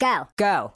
Go. Go.